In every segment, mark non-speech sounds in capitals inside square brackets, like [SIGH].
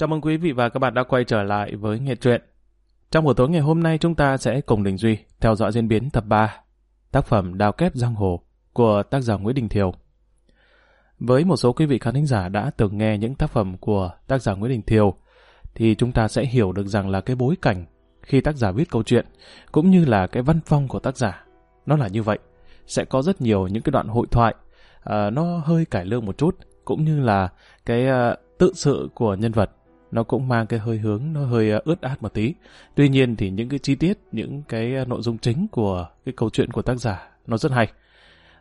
Chào mừng quý vị và các bạn đã quay trở lại với nghệ Truyện. Trong buổi tối ngày hôm nay chúng ta sẽ cùng Đình Duy theo dõi diễn biến tập 3 tác phẩm Đào kép Giang Hồ của tác giả Nguyễn Đình Thiều. Với một số quý vị khán thính giả đã từng nghe những tác phẩm của tác giả Nguyễn Đình Thiều thì chúng ta sẽ hiểu được rằng là cái bối cảnh khi tác giả viết câu chuyện cũng như là cái văn phong của tác giả nó là như vậy. Sẽ có rất nhiều những cái đoạn hội thoại uh, nó hơi cải lương một chút cũng như là cái uh, tự sự của nhân vật nó cũng mang cái hơi hướng nó hơi ờ, ướt át một tí. Tuy nhiên thì những cái chi tiết, những cái ờ, nội dung chính của cái câu chuyện của tác giả nó rất hay.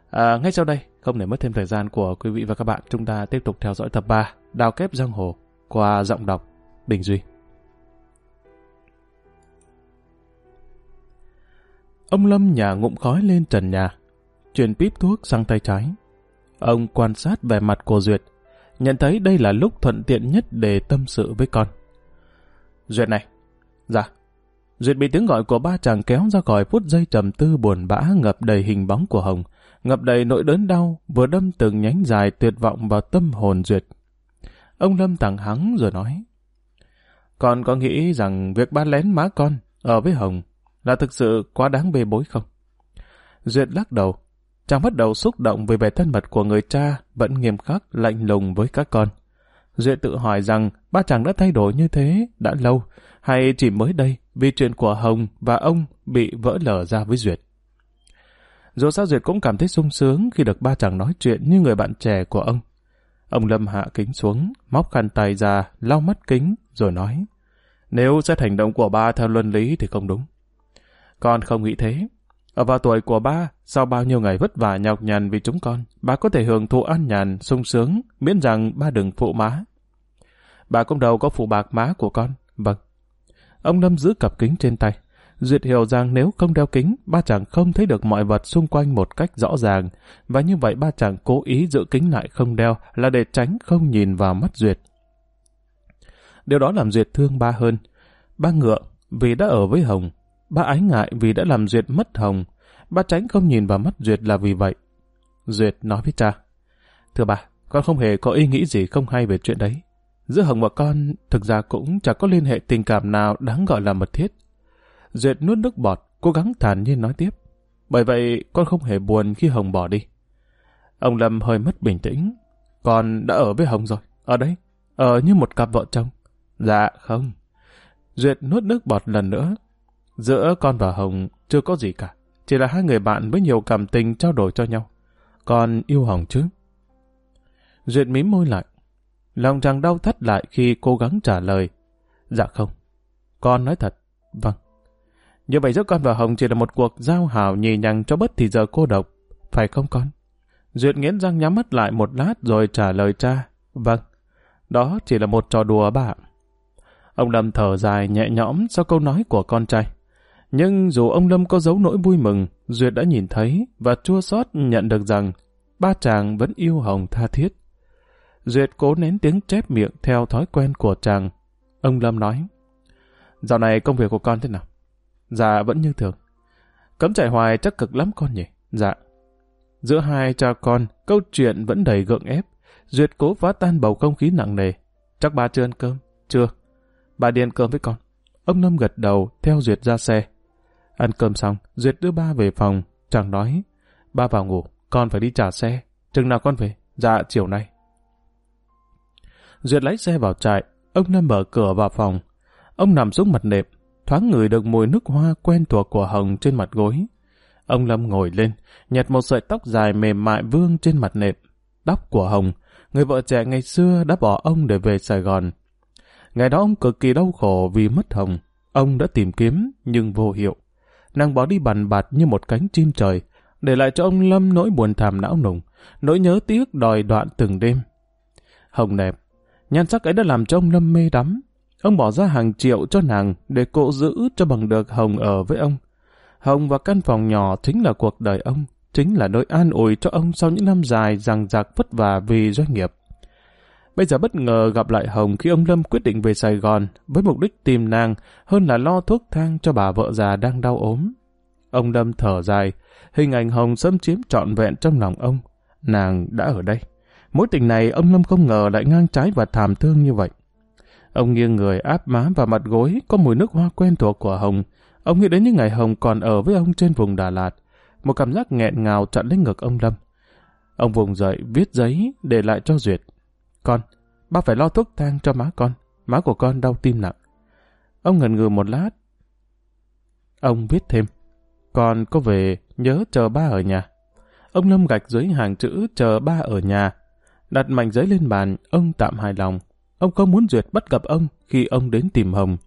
À, ngay sau đây, không để mất thêm thời gian của quý vị và các bạn, chúng ta tiếp tục theo dõi tập 3 Đào kép giang hồ qua giọng đọc Bình Duy. Ông Lâm nhà ngụm khói lên trần nhà, chuyển píp thuốc sang tay trái. Ông quan sát vẻ mặt của Duyệt, nhận thấy đây là lúc thuận tiện nhất để tâm sự với con. Duyệt này. Dạ. Duyệt bị tiếng gọi của ba chàng kéo ra khỏi phút giây trầm tư buồn bã ngập đầy hình bóng của Hồng, ngập đầy nỗi đớn đau, vừa đâm từng nhánh dài tuyệt vọng vào tâm hồn Duyệt. Ông Lâm tặng hắng rồi nói. Con có nghĩ rằng việc ba lén má con ở với Hồng là thực sự quá đáng bê bối không? Duyệt lắc đầu, chàng bắt đầu xúc động về vẻ thân mật của người cha vẫn nghiêm khắc, lạnh lùng với các con. Duyệt tự hỏi rằng ba chàng đã thay đổi như thế đã lâu, hay chỉ mới đây vì chuyện của Hồng và ông bị vỡ lở ra với Duyệt. Dù sao Duyệt cũng cảm thấy sung sướng khi được ba chàng nói chuyện như người bạn trẻ của ông. Ông Lâm hạ kính xuống, móc khăn tay ra, lau mắt kính, rồi nói Nếu xét hành động của ba theo luân lý thì không đúng. Con không nghĩ thế. Ở vào tuổi của ba, sau bao nhiêu ngày vất vả nhọc nhằn vì chúng con, ba có thể hưởng thụ an nhàn, sung sướng, miễn rằng ba đừng phụ má. Bà cũng đâu có phụ bạc má của con. Vâng. Ông Lâm giữ cặp kính trên tay. Duyệt hiểu rằng nếu không đeo kính, ba chàng không thấy được mọi vật xung quanh một cách rõ ràng, và như vậy ba chàng cố ý giữ kính lại không đeo là để tránh không nhìn vào mắt Duyệt. Điều đó làm Duyệt thương ba hơn. Ba ngựa vì đã ở với Hồng, ba ái ngại vì đã làm Duyệt mất Hồng, ba tránh không nhìn vào mắt Duyệt là vì vậy. Duyệt nói với cha, Thưa bà, con không hề có ý nghĩ gì không hay về chuyện đấy. Giữa Hồng và con thực ra cũng chẳng có liên hệ tình cảm nào đáng gọi là mật thiết. Duyệt nuốt nước bọt, cố gắng thản nhiên nói tiếp. Bởi vậy con không hề buồn khi Hồng bỏ đi. Ông Lâm hơi mất bình tĩnh. Con đã ở với Hồng rồi, ở đấy, ở như một cặp vợ chồng. Dạ không. Duyệt nuốt nước bọt lần nữa. Giữa con và Hồng chưa có gì cả. Chỉ là hai người bạn với nhiều cảm tình trao đổi cho nhau. Con yêu Hồng chứ? Duyệt mím môi lại. Lòng chàng đau thắt lại khi cố gắng trả lời. Dạ không. Con nói thật. Vâng. Như vậy giữa con và Hồng chỉ là một cuộc giao hảo nhì nhằng cho bất thì giờ cô độc. Phải không con? Duyệt nghiến răng nhắm mắt lại một lát rồi trả lời cha. Vâng. Đó chỉ là một trò đùa bà. Ông Lâm thở dài nhẹ nhõm sau câu nói của con trai. Nhưng dù ông Lâm có giấu nỗi vui mừng, Duyệt đã nhìn thấy và chua xót nhận được rằng ba chàng vẫn yêu Hồng tha thiết. Duyệt cố nén tiếng chép miệng theo thói quen của chàng. Ông Lâm nói, Dạo này công việc của con thế nào? Dạ vẫn như thường. Cấm chạy hoài chắc cực lắm con nhỉ? Dạ. Giữa hai cha con, câu chuyện vẫn đầy gượng ép. Duyệt cố phá tan bầu không khí nặng nề. Chắc bà chưa ăn cơm? Chưa. Bà đi ăn cơm với con. Ông Lâm gật đầu, theo Duyệt ra xe. Ăn cơm xong, Duyệt đưa ba về phòng. Chàng nói, ba vào ngủ, con phải đi trả xe. Chừng nào con về? Dạ, chiều nay. Duyệt lái xe vào trại, ông Lâm mở cửa vào phòng. Ông nằm xuống mặt nệm, thoáng ngửi được mùi nước hoa quen thuộc của Hồng trên mặt gối. Ông Lâm ngồi lên, nhặt một sợi tóc dài mềm mại vương trên mặt nệm. Tóc của Hồng, người vợ trẻ ngày xưa đã bỏ ông để về Sài Gòn. Ngày đó ông cực kỳ đau khổ vì mất Hồng. Ông đã tìm kiếm, nhưng vô hiệu. Nàng bỏ đi bàn bạt như một cánh chim trời, để lại cho ông Lâm nỗi buồn thảm não nùng, nỗi nhớ tiếc đòi đoạn từng đêm. Hồng đẹp, nhan sắc ấy đã làm cho ông Lâm mê đắm. Ông bỏ ra hàng triệu cho nàng để cộ giữ cho bằng được Hồng ở với ông. Hồng và căn phòng nhỏ chính là cuộc đời ông, chính là nơi an ủi cho ông sau những năm dài rằng giặc vất vả vì doanh nghiệp. Bây giờ bất ngờ gặp lại Hồng khi ông Lâm quyết định về Sài Gòn với mục đích tìm nàng hơn là lo thuốc thang cho bà vợ già đang đau ốm. Ông Lâm thở dài, hình ảnh Hồng xâm chiếm trọn vẹn trong lòng ông. Nàng đã ở đây. Mối tình này ông Lâm không ngờ lại ngang trái và thảm thương như vậy. Ông nghiêng người áp má vào mặt gối, có mùi nước hoa quen thuộc của Hồng. Ông nghĩ đến những ngày Hồng còn ở với ông trên vùng Đà Lạt. Một cảm giác nghẹn ngào chặn lên ngực ông Lâm. Ông vùng dậy, viết giấy, để lại cho Duyệt. Con, bác phải lo thuốc thang cho má con. Má của con đau tim nặng. Ông ngần ngừ một lát. Ông viết thêm. Con có về nhớ chờ ba ở nhà. Ông Lâm gạch dưới hàng chữ chờ ba ở nhà. Đặt mảnh giấy lên bàn, ông tạm hài lòng. Ông không muốn Duyệt bắt gặp ông khi ông đến tìm Hồng.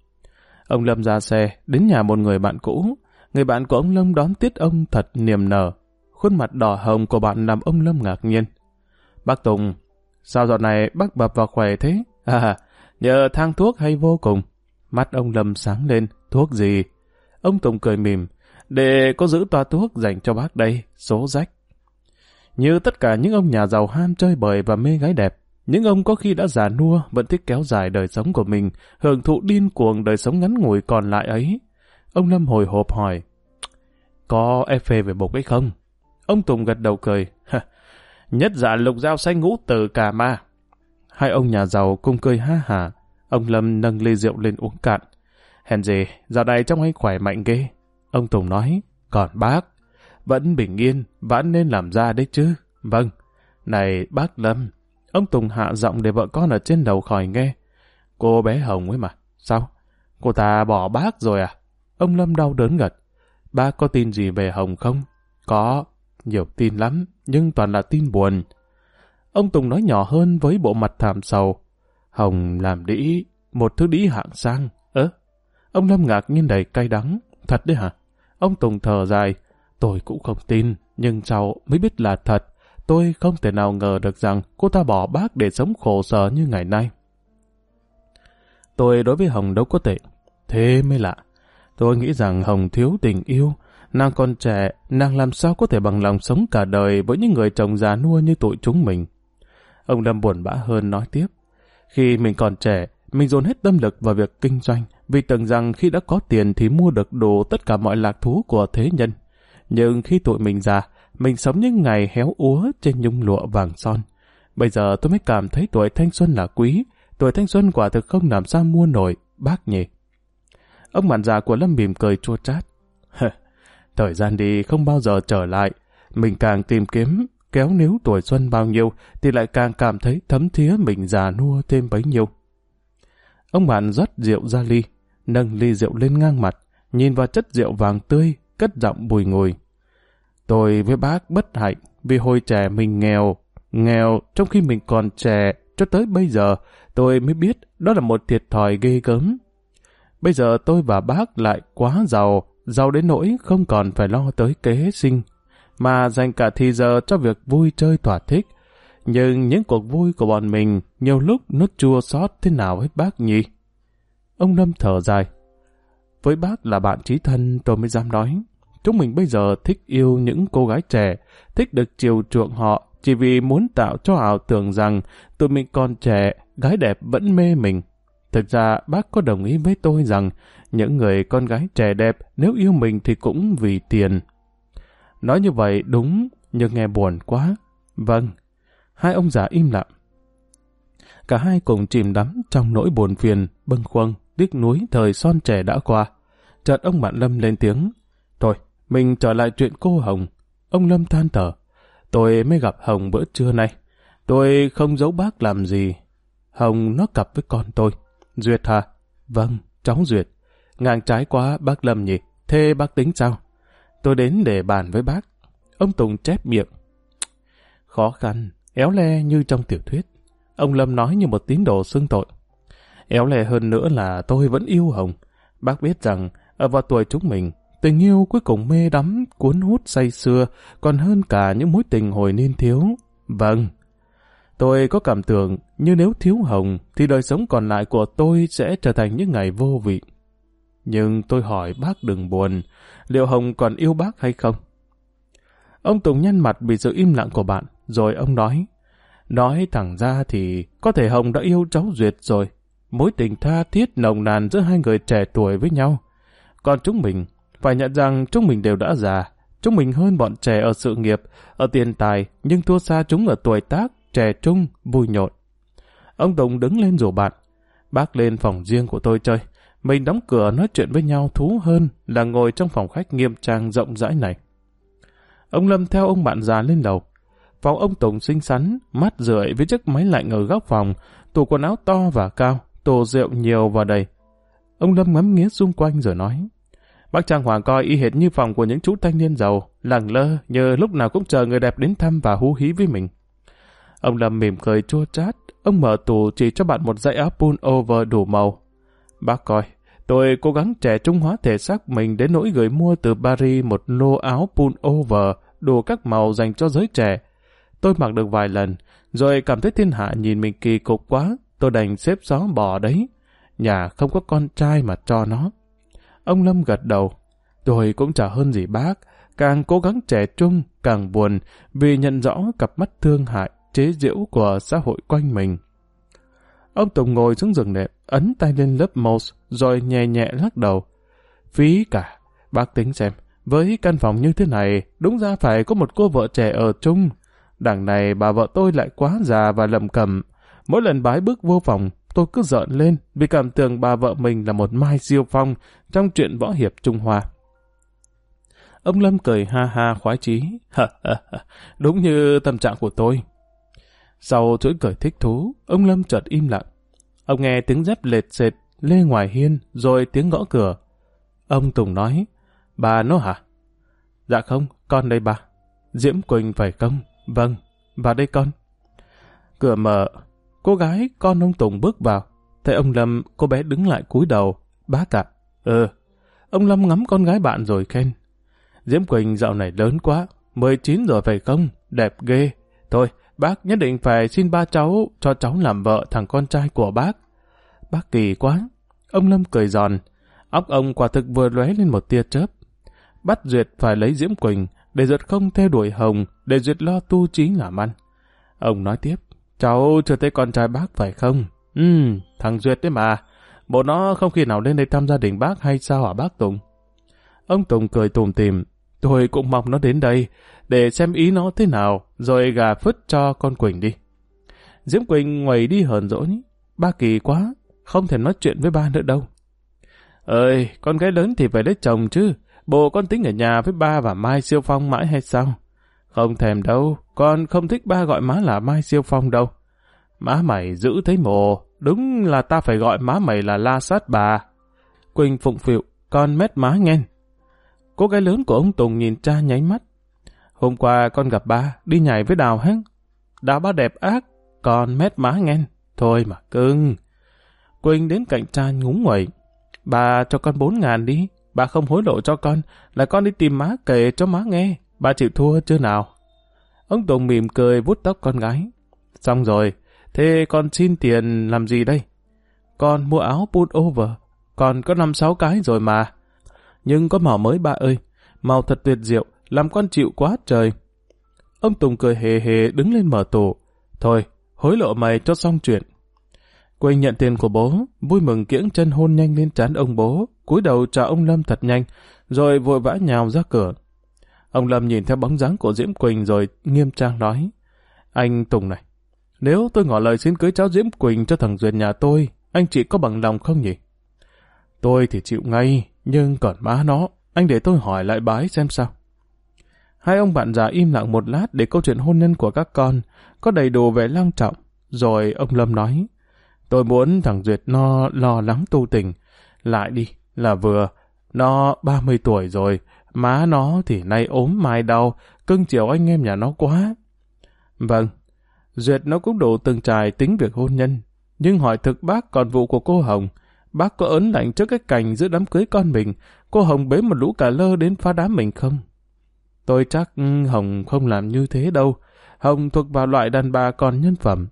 Ông Lâm ra xe, đến nhà một người bạn cũ. Người bạn của ông Lâm đón tiết ông thật niềm nở. Khuôn mặt đỏ hồng của bạn làm ông Lâm ngạc nhiên. Bác Tùng, sao dạo này bác bập và khỏe thế? À, nhờ thang thuốc hay vô cùng. Mắt ông Lâm sáng lên, thuốc gì? Ông Tùng cười mỉm, để có giữ toa thuốc dành cho bác đây, số rách. Như tất cả những ông nhà giàu ham chơi bời và mê gái đẹp, những ông có khi đã già nua vẫn thích kéo dài đời sống của mình, hưởng thụ điên cuồng đời sống ngắn ngủi còn lại ấy. Ông Lâm hồi hộp hỏi, có phê về bục ấy không? Ông Tùng gật đầu cười, nhất dạ lục dao xanh ngũ từ cà ma. Hai ông nhà giàu cung cười ha hả, ông Lâm nâng ly rượu lên uống cạn. Hèn gì, dạo này trong anh khỏe mạnh ghê. Ông Tùng nói, còn bác, vẫn bình yên, vẫn nên làm ra đấy chứ. Vâng, này bác Lâm, ông Tùng hạ giọng để vợ con ở trên đầu khỏi nghe. Cô bé Hồng ấy mà, sao? Cô ta bỏ bác rồi à? Ông Lâm đau đớn gật. Bác có tin gì về Hồng không? Có, nhiều tin lắm, nhưng toàn là tin buồn. Ông Tùng nói nhỏ hơn với bộ mặt thảm sầu. Hồng làm đĩ, một thứ đĩ hạng sang. Ơ, ông Lâm ngạc nhiên đầy cay đắng. Thật đấy hả? Ông Tùng thở dài. Tôi cũng không tin, nhưng sau mới biết là thật. Tôi không thể nào ngờ được rằng cô ta bỏ bác để sống khổ sở như ngày nay. Tôi đối với Hồng đâu có tệ. Thế mới lạ. Tôi nghĩ rằng Hồng thiếu tình yêu. Nàng còn trẻ, nàng làm sao có thể bằng lòng sống cả đời với những người chồng già nua như tụi chúng mình. Ông Lâm buồn bã hơn nói tiếp. Khi mình còn trẻ, mình dồn hết tâm lực vào việc kinh doanh, vì tưởng rằng khi đã có tiền thì mua được đủ tất cả mọi lạc thú của thế nhân. Nhưng khi tụi mình già, mình sống những ngày héo úa trên nhung lụa vàng son. Bây giờ tôi mới cảm thấy tuổi thanh xuân là quý, tuổi thanh xuân quả thực không làm sao mua nổi, bác nhỉ. Ông bạn già của Lâm mỉm cười chua chát. [LAUGHS] Thời gian đi không bao giờ trở lại, mình càng tìm kiếm, kéo níu tuổi xuân bao nhiêu thì lại càng cảm thấy thấm thía mình già nua thêm bấy nhiêu. Ông bạn rót rượu ra ly, nâng ly rượu lên ngang mặt, nhìn vào chất rượu vàng tươi, cất giọng bùi ngùi. Tôi với bác bất hạnh vì hồi trẻ mình nghèo, nghèo trong khi mình còn trẻ cho tới bây giờ tôi mới biết đó là một thiệt thòi ghê gớm. Bây giờ tôi và bác lại quá giàu, giàu đến nỗi không còn phải lo tới kế sinh, mà dành cả thì giờ cho việc vui chơi thỏa thích. Nhưng những cuộc vui của bọn mình nhiều lúc nó chua xót thế nào hết bác nhỉ? Ông Lâm thở dài. Với bác là bạn trí thân tôi mới dám nói. Chúng mình bây giờ thích yêu những cô gái trẻ, thích được chiều chuộng họ chỉ vì muốn tạo cho ảo tưởng rằng tụi mình còn trẻ, gái đẹp vẫn mê mình. Thực ra bác có đồng ý với tôi rằng những người con gái trẻ đẹp nếu yêu mình thì cũng vì tiền. Nói như vậy đúng, nhưng nghe buồn quá. Vâng. Hai ông già im lặng. Cả hai cùng chìm đắm trong nỗi buồn phiền, bâng khuâng, tiếc nuối thời son trẻ đã qua. Chợt ông bạn Lâm lên tiếng. Thôi, mình trở lại chuyện cô Hồng. Ông Lâm than thở. Tôi mới gặp Hồng bữa trưa nay. Tôi không giấu bác làm gì. Hồng nó cặp với con tôi. Duyệt hả? Vâng, cháu Duyệt. Ngang trái quá bác Lâm nhỉ? Thế bác tính sao? Tôi đến để bàn với bác. Ông Tùng chép miệng. Khó khăn, éo le như trong tiểu thuyết. Ông Lâm nói như một tín đồ xưng tội. Éo le hơn nữa là tôi vẫn yêu Hồng. Bác biết rằng, ở vào tuổi chúng mình, tình yêu cuối cùng mê đắm, cuốn hút say xưa, còn hơn cả những mối tình hồi niên thiếu. Vâng, tôi có cảm tưởng như nếu thiếu Hồng, thì đời sống còn lại của tôi sẽ trở thành những ngày vô vị. Nhưng tôi hỏi bác đừng buồn, liệu Hồng còn yêu bác hay không? Ông Tùng nhăn mặt vì sự im lặng của bạn, rồi ông nói, nói thẳng ra thì có thể Hồng đã yêu cháu Duyệt rồi, mối tình tha thiết nồng nàn giữa hai người trẻ tuổi với nhau. Còn chúng mình, phải nhận rằng chúng mình đều đã già, chúng mình hơn bọn trẻ ở sự nghiệp, ở tiền tài, nhưng thua xa chúng ở tuổi tác, trẻ trung, vui nhộn. Ông Tùng đứng lên rủ bạn. Bác lên phòng riêng của tôi chơi. Mình đóng cửa nói chuyện với nhau thú hơn là ngồi trong phòng khách nghiêm trang rộng rãi này. Ông Lâm theo ông bạn già lên lầu. Phòng ông Tùng xinh xắn, mắt rượi với chiếc máy lạnh ở góc phòng, tủ quần áo to và cao, tổ rượu nhiều và đầy. Ông Lâm ngắm nghía xung quanh rồi nói. Bác Trang Hoàng coi y hệt như phòng của những chú thanh niên giàu, lẳng lơ, như lúc nào cũng chờ người đẹp đến thăm và hú hí với mình. Ông Lâm mỉm cười chua chát, ông mở tủ chỉ cho bạn một dãy áo pull over đủ màu. Bác coi, tôi cố gắng trẻ trung hóa thể xác mình đến nỗi gửi mua từ Paris một lô áo pull over đủ các màu dành cho giới trẻ. Tôi mặc được vài lần, rồi cảm thấy thiên hạ nhìn mình kỳ cục quá, tôi đành xếp xó bỏ đấy. Nhà không có con trai mà cho nó. Ông Lâm gật đầu. Tôi cũng chả hơn gì bác, càng cố gắng trẻ trung, càng buồn vì nhận rõ cặp mắt thương hại, chế giễu của xã hội quanh mình. Ông Tùng ngồi xuống giường nệm, ấn tay lên lớp mouse, rồi nhẹ nhẹ lắc đầu. Phí cả, bác tính xem, với căn phòng như thế này, đúng ra phải có một cô vợ trẻ ở chung. Đằng này bà vợ tôi lại quá già và lầm cầm. Mỗi lần bái bước vô phòng, tôi cứ giận lên vì cảm tưởng bà vợ mình là một mai siêu phong trong chuyện võ hiệp Trung Hoa. Ông Lâm cười ha ha khoái chí. [LAUGHS] Đúng như tâm trạng của tôi. Sau chuỗi cười thích thú, ông Lâm chợt im lặng. Ông nghe tiếng dép lệt sệt lê ngoài hiên rồi tiếng gõ cửa. Ông Tùng nói, bà nó hả? Dạ không, con đây bà. Diễm Quỳnh phải không? Vâng, vào đây con. Cửa mở, cô gái con ông Tùng bước vào. Thấy ông Lâm, cô bé đứng lại cúi đầu. Bác ạ. Ừ. Ông Lâm ngắm con gái bạn rồi khen. Diễm Quỳnh dạo này lớn quá. 19 rồi phải không? Đẹp ghê. Thôi, bác nhất định phải xin ba cháu cho cháu làm vợ thằng con trai của bác. Bác kỳ quá. Ông Lâm cười giòn. Óc ông quả thực vừa lóe lên một tia chớp. Bắt Duyệt phải lấy Diễm Quỳnh để Duyệt không theo đuổi Hồng để Duyệt lo tu trí làm ăn. Ông nói tiếp. Cháu chưa thấy con trai bác phải không? Ừ, thằng Duyệt đấy mà. Bộ nó không khi nào lên đây thăm gia đình bác hay sao hả bác Tùng? Ông Tùng cười tùm tìm. Tôi cũng mong nó đến đây để xem ý nó thế nào rồi gà phứt cho con Quỳnh đi. Diễm Quỳnh ngoài đi hờn dỗi. Ba kỳ quá, không thể nói chuyện với ba nữa đâu. Ơi, con gái lớn thì phải lấy chồng chứ. Bộ con tính ở nhà với ba và Mai Siêu Phong mãi hay sao? Không thèm đâu, con không thích ba gọi má là Mai Siêu Phong đâu. Má mày giữ thấy mồ, đúng là ta phải gọi má mày là la sát bà. Quỳnh phụng phịu, con mét má nghen Cô gái lớn của ông Tùng nhìn cha nháy mắt. Hôm qua con gặp ba, đi nhảy với Đào hăng. Đào ba đẹp ác, con mét má nghe. Thôi mà cưng. Quỳnh đến cạnh cha ngúng nguẩy. Bà cho con bốn ngàn đi, bà không hối lộ cho con, là con đi tìm má kể cho má nghe. Bà chịu thua chưa nào? Ông Tùng mỉm cười vút tóc con gái. Xong rồi, thế con xin tiền làm gì đây? Con mua áo put over, còn có năm sáu cái rồi mà. Nhưng có mỏ mới ba ơi, màu thật tuyệt diệu, làm con chịu quá trời. Ông Tùng cười hề hề đứng lên mở tủ. Thôi, hối lộ mày cho xong chuyện. Quỳnh nhận tiền của bố, vui mừng kiễng chân hôn nhanh lên trán ông bố, cúi đầu chào ông Lâm thật nhanh, rồi vội vã nhào ra cửa. Ông Lâm nhìn theo bóng dáng của Diễm Quỳnh rồi nghiêm trang nói, Anh Tùng này, nếu tôi ngỏ lời xin cưới cháu Diễm Quỳnh cho thằng Duyên nhà tôi, anh chị có bằng lòng không nhỉ? Tôi thì chịu ngay, nhưng còn má nó, anh để tôi hỏi lại bái xem sao. Hai ông bạn già im lặng một lát để câu chuyện hôn nhân của các con có đầy đủ vẻ long trọng. Rồi ông Lâm nói, tôi muốn thằng Duyệt nó lo lắng tu tình. Lại đi, là vừa. Nó 30 tuổi rồi, má nó thì nay ốm mai đau, cưng chiều anh em nhà nó quá. Vâng, Duyệt nó cũng đủ từng trải tính việc hôn nhân. Nhưng hỏi thực bác còn vụ của cô Hồng, bác có ớn lạnh trước cái cảnh giữa đám cưới con mình, cô Hồng bế một lũ cà lơ đến phá đám mình không? Tôi chắc ừ, Hồng không làm như thế đâu. Hồng thuộc vào loại đàn bà còn nhân phẩm.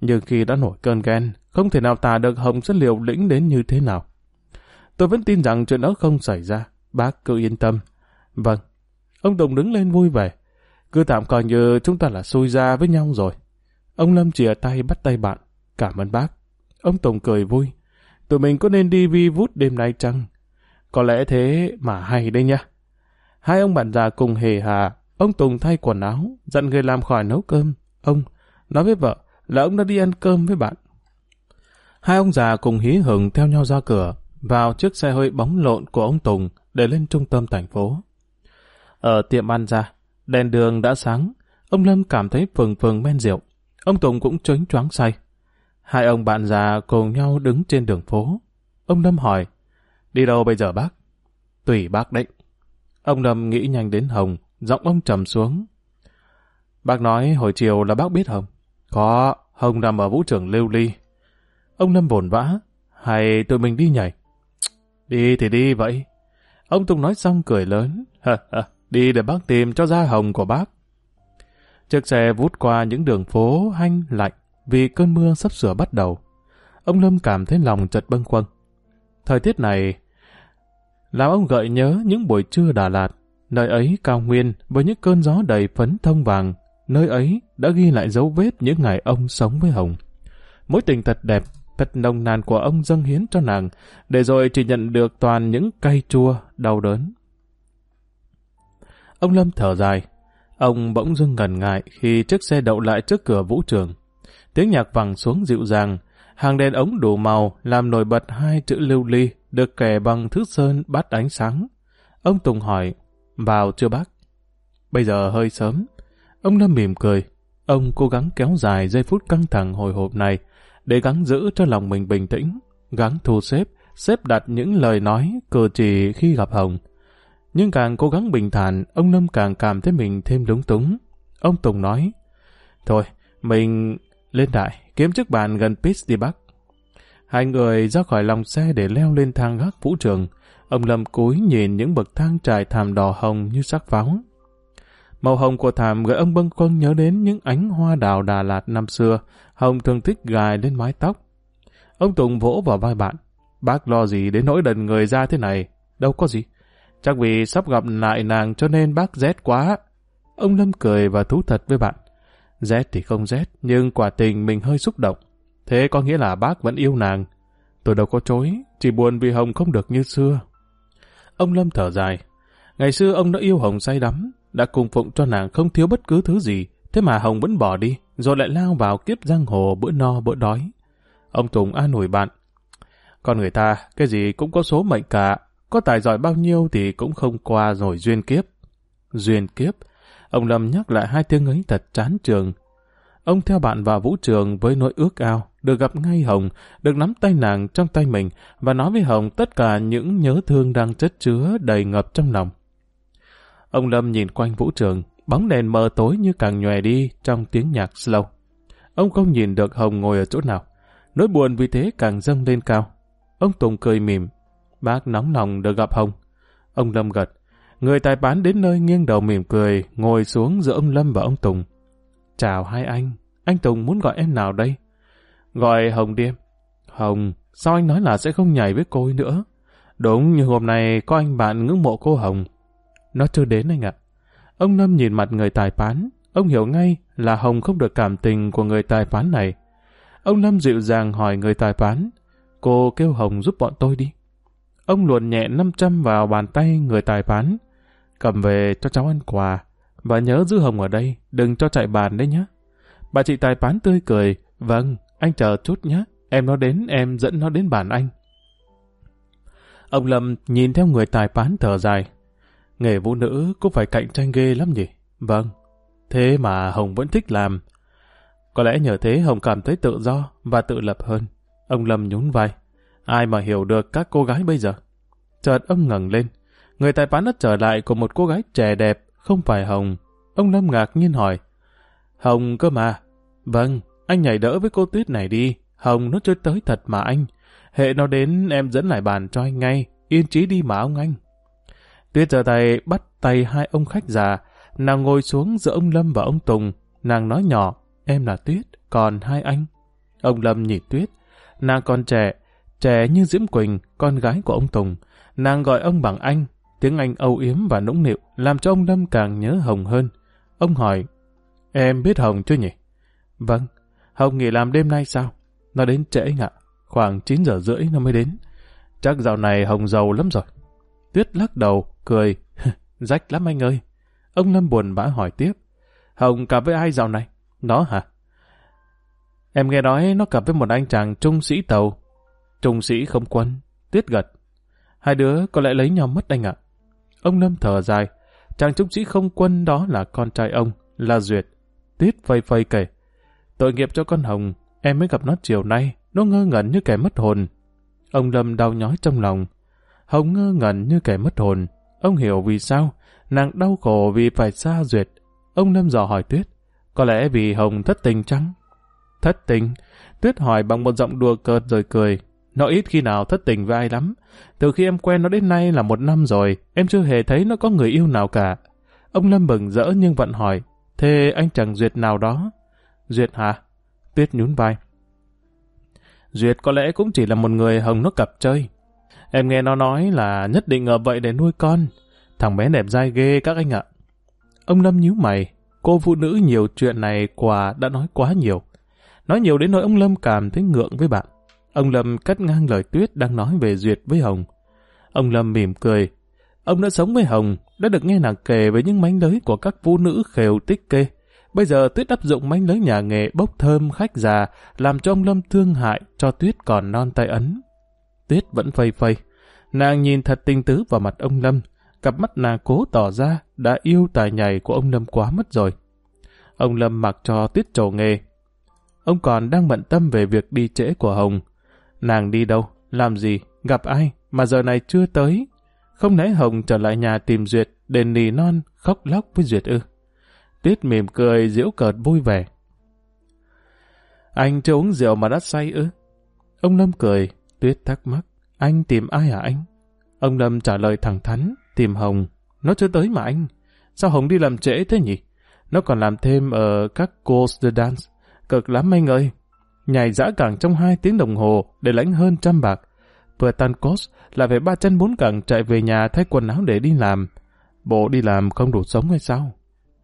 Nhưng khi đã nổi cơn ghen, không thể nào tả được Hồng sẽ liều lĩnh đến như thế nào. Tôi vẫn tin rằng chuyện đó không xảy ra. Bác cứ yên tâm. Vâng. Ông Tùng đứng lên vui vẻ. Cứ tạm coi như chúng ta là xui ra với nhau rồi. Ông Lâm chìa tay bắt tay bạn. Cảm ơn bác. Ông Tùng cười vui. Tụi mình có nên đi vi vút đêm nay chăng? Có lẽ thế mà hay đấy nha. Hai ông bạn già cùng hề hà. Ông Tùng thay quần áo, dặn người làm khỏi nấu cơm. Ông nói với vợ là ông đã đi ăn cơm với bạn. Hai ông già cùng hí hửng theo nhau ra cửa, vào chiếc xe hơi bóng lộn của ông Tùng để lên trung tâm thành phố. Ở tiệm ăn ra, đèn đường đã sáng, ông Lâm cảm thấy phừng phừng men rượu. Ông Tùng cũng chớnh choáng say. Hai ông bạn già cùng nhau đứng trên đường phố. Ông Lâm hỏi, đi đâu bây giờ bác? Tùy bác định. Ông Lâm nghĩ nhanh đến Hồng, giọng ông trầm xuống. Bác nói hồi chiều là bác biết Hồng. Có, Hồng nằm ở vũ trường lưu ly. Ông Lâm bồn vã, hay tụi mình đi nhảy? Đi thì đi vậy. Ông Tùng nói xong cười lớn. đi để bác tìm cho ra Hồng của bác. Chiếc xe vút qua những đường phố hanh lạnh vì cơn mưa sắp sửa bắt đầu. Ông Lâm cảm thấy lòng chật bâng khuâng. Thời tiết này làm ông gợi nhớ những buổi trưa Đà Lạt, nơi ấy cao nguyên với những cơn gió đầy phấn thông vàng, nơi ấy đã ghi lại dấu vết những ngày ông sống với Hồng. Mối tình thật đẹp, thật nồng nàn của ông dâng hiến cho nàng, để rồi chỉ nhận được toàn những cay chua, đau đớn. Ông Lâm thở dài, ông bỗng dưng ngần ngại khi chiếc xe đậu lại trước cửa vũ trường. Tiếng nhạc vẳng xuống dịu dàng, hàng đèn ống đủ màu làm nổi bật hai chữ lưu ly được kẻ bằng thước sơn bắt ánh sáng. Ông Tùng hỏi, vào chưa bác? Bây giờ hơi sớm. Ông Lâm mỉm cười. Ông cố gắng kéo dài giây phút căng thẳng hồi hộp này để gắng giữ cho lòng mình bình tĩnh, gắng thu xếp, xếp đặt những lời nói, cử chỉ khi gặp Hồng. Nhưng càng cố gắng bình thản, ông Lâm càng cảm thấy mình thêm lúng túng. Ông Tùng nói, Thôi, mình lên đại, kiếm chiếc bàn gần Pitts đi bắc. Hai người ra khỏi lòng xe để leo lên thang gác vũ trường. Ông Lâm cúi nhìn những bậc thang trải thảm đỏ hồng như sắc pháo. Màu hồng của thảm gợi ông bâng quân nhớ đến những ánh hoa đào Đà Lạt năm xưa, Hồng thường thích gài lên mái tóc. Ông Tùng vỗ vào vai bạn. Bác lo gì đến nỗi đần người ra thế này? Đâu có gì. Chắc vì sắp gặp lại nàng cho nên bác rét quá. Ông Lâm cười và thú thật với bạn. Rét thì không rét, nhưng quả tình mình hơi xúc động. Thế có nghĩa là bác vẫn yêu nàng. Tôi đâu có chối, chỉ buồn vì Hồng không được như xưa. Ông Lâm thở dài. Ngày xưa ông đã yêu Hồng say đắm, đã cung phụng cho nàng không thiếu bất cứ thứ gì, thế mà Hồng vẫn bỏ đi, rồi lại lao vào kiếp giang hồ bữa no bữa đói. Ông Tùng an ủi bạn. Con người ta, cái gì cũng có số mệnh cả, có tài giỏi bao nhiêu thì cũng không qua rồi duyên kiếp. Duyên kiếp, ông Lâm nhắc lại hai tiếng ấy thật chán trường, Ông theo bạn vào vũ trường với nỗi ước ao, được gặp ngay Hồng, được nắm tay nàng trong tay mình và nói với Hồng tất cả những nhớ thương đang chất chứa đầy ngập trong lòng. Ông Lâm nhìn quanh vũ trường, bóng đèn mờ tối như càng nhòe đi trong tiếng nhạc slow. Ông không nhìn được Hồng ngồi ở chỗ nào, nỗi buồn vì thế càng dâng lên cao. Ông Tùng cười mỉm, bác nóng lòng được gặp Hồng. Ông Lâm gật, người tài bán đến nơi nghiêng đầu mỉm cười, ngồi xuống giữa ông Lâm và ông Tùng. Chào hai anh, anh Tùng muốn gọi em nào đây? Gọi Hồng đi em. Hồng, sao anh nói là sẽ không nhảy với cô ấy nữa? Đúng như hôm nay có anh bạn ngưỡng mộ cô Hồng. Nó chưa đến anh ạ. Ông Lâm nhìn mặt người tài phán, ông hiểu ngay là Hồng không được cảm tình của người tài phán này. Ông Lâm dịu dàng hỏi người tài phán, cô kêu Hồng giúp bọn tôi đi. Ông luồn nhẹ 500 vào bàn tay người tài phán, cầm về cho cháu ăn quà. Và nhớ giữ Hồng ở đây, đừng cho chạy bàn đấy nhé. Bà chị tài bán tươi cười, vâng, anh chờ chút nhé, em nó đến, em dẫn nó đến bàn anh. Ông Lâm nhìn theo người tài bán thở dài. Nghề vũ nữ cũng phải cạnh tranh ghê lắm nhỉ? Vâng, thế mà Hồng vẫn thích làm. Có lẽ nhờ thế Hồng cảm thấy tự do và tự lập hơn. Ông Lâm nhún vai. Ai mà hiểu được các cô gái bây giờ? Chợt ông ngẩng lên. Người tài phán đã trở lại của một cô gái trẻ đẹp, không phải Hồng. Ông Lâm ngạc nhiên hỏi. Hồng cơ mà. Vâng, anh nhảy đỡ với cô Tuyết này đi. Hồng nó chơi tới thật mà anh. Hệ nó đến em dẫn lại bàn cho anh ngay. Yên trí đi mà ông anh. Tuyết giơ tay bắt tay hai ông khách già. Nàng ngồi xuống giữa ông Lâm và ông Tùng. Nàng nói nhỏ, em là Tuyết, còn hai anh. Ông Lâm nhìn Tuyết. Nàng còn trẻ, trẻ như Diễm Quỳnh, con gái của ông Tùng. Nàng gọi ông bằng anh, Tiếng Anh âu yếm và nũng nịu làm cho ông Lâm càng nhớ Hồng hơn. Ông hỏi, em biết Hồng chưa nhỉ? Vâng, Hồng nghỉ làm đêm nay sao? Nó đến trễ anh ạ, khoảng 9 giờ rưỡi nó mới đến. Chắc dạo này Hồng giàu lắm rồi. Tuyết lắc đầu, cười, rách lắm anh ơi. Ông Lâm buồn bã hỏi tiếp, Hồng cặp với ai dạo này? Nó hả? Em nghe nói nó cặp với một anh chàng trung sĩ tàu. Trung sĩ không quân, tuyết gật. Hai đứa có lẽ lấy nhau mất anh ạ. Ông Lâm thở dài. Chàng trung sĩ không quân đó là con trai ông, là Duyệt. Tuyết phây phây kể. Tội nghiệp cho con Hồng, em mới gặp nó chiều nay, nó ngơ ngẩn như kẻ mất hồn. Ông Lâm đau nhói trong lòng. Hồng ngơ ngẩn như kẻ mất hồn. Ông hiểu vì sao, nàng đau khổ vì phải xa Duyệt. Ông Lâm dò hỏi Tuyết, có lẽ vì Hồng thất tình chăng? Thất tình? Tuyết hỏi bằng một giọng đùa cợt rồi cười. Nó ít khi nào thất tình với ai lắm. Từ khi em quen nó đến nay là một năm rồi, em chưa hề thấy nó có người yêu nào cả. Ông Lâm bừng rỡ nhưng vẫn hỏi, thế anh chẳng Duyệt nào đó? Duyệt hả? Tuyết nhún vai. Duyệt có lẽ cũng chỉ là một người Hồng nó cặp chơi. Em nghe nó nói là nhất định ở vậy để nuôi con. Thằng bé đẹp dai ghê các anh ạ. Ông Lâm nhíu mày, cô phụ nữ nhiều chuyện này quả đã nói quá nhiều. Nói nhiều đến nỗi ông Lâm cảm thấy ngượng với bạn. Ông Lâm cắt ngang lời Tuyết đang nói về Duyệt với Hồng. Ông Lâm mỉm cười. Ông đã sống với Hồng, đã được nghe nàng kể về những mánh lới của các phụ nữ khều tích kê. Bây giờ Tuyết áp dụng mánh lới nhà nghề bốc thơm khách già, làm cho ông Lâm thương hại cho Tuyết còn non tay ấn. Tuyết vẫn phây phây. Nàng nhìn thật tinh tứ vào mặt ông Lâm, cặp mắt nàng cố tỏ ra đã yêu tài nhảy của ông Lâm quá mất rồi. Ông Lâm mặc cho Tuyết trổ nghề. Ông còn đang bận tâm về việc đi trễ của Hồng. Nàng đi đâu, làm gì, gặp ai mà giờ này chưa tới. Không lẽ Hồng trở lại nhà tìm Duyệt để nì non khóc lóc với Duyệt ư? Tuyết mỉm cười giễu cợt vui vẻ. Anh chưa uống rượu mà đã say ư? Ông Lâm cười, Tuyết thắc mắc. Anh tìm ai hả anh? Ông Lâm trả lời thẳng thắn, tìm Hồng. Nó chưa tới mà anh. Sao Hồng đi làm trễ thế nhỉ? Nó còn làm thêm ở các course the dance. Cực lắm anh ơi. Nhảy dã cảng trong hai tiếng đồng hồ để lãnh hơn trăm bạc. Vừa tan course lại phải ba chân bốn cẳng chạy về nhà thay quần áo để đi làm. Bộ đi làm không đủ sống hay sao?